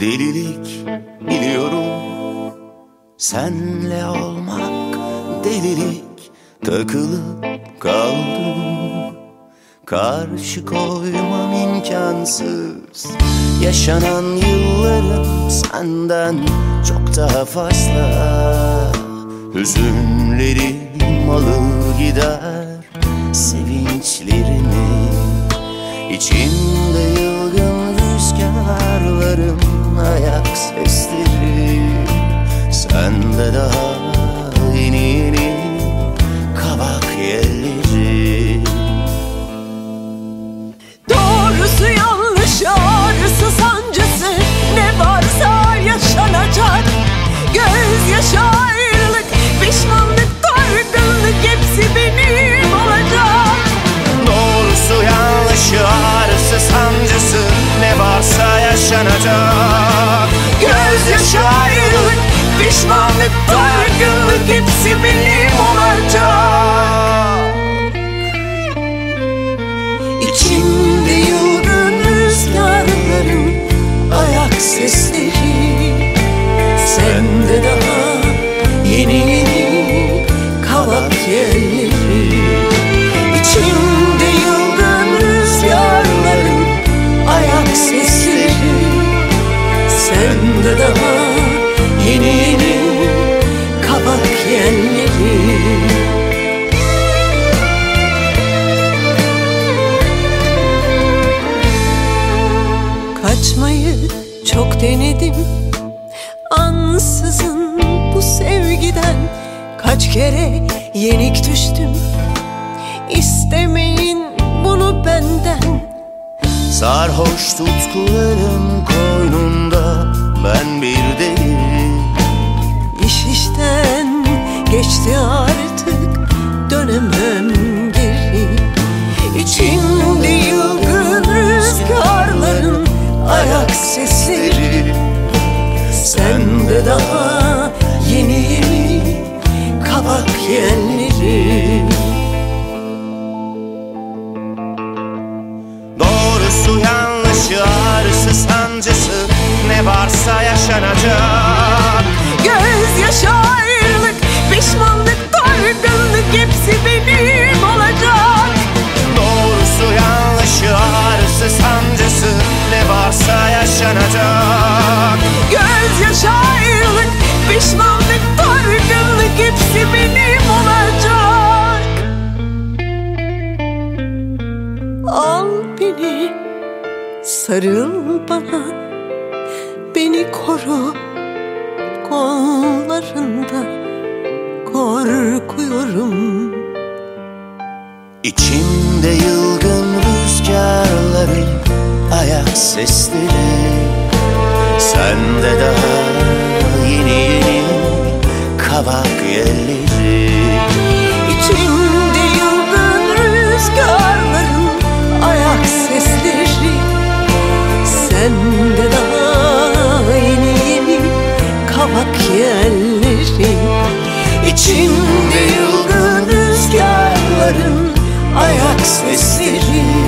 Delilik biliyorum. Senle olmak delilik. Takılıp kaldım. Karşı koymam imkansız. Yaşanan yıllarım senden çok daha fazla. Hüzünlerim alır gider. Sevinçlerimi İçimde yılgın yaşanacak. Gözyaşı ayrılık Pişmanlık dargınlık Hepsi benim olacak denedim Ansızın bu sevgiden Kaç kere yenik düştüm. İstemeyin bunu benden. Sarhoş tutkularım koynunda. Ben bir kabak yerleri Doğrusu yanlışı ağrısı sancısı ne varsa yaşanacak Sarıl bana. Beni koru Kollarında. Korkuyorum. İçimde yılgın rüzgarları ayak sesleri. Sende daha Christ is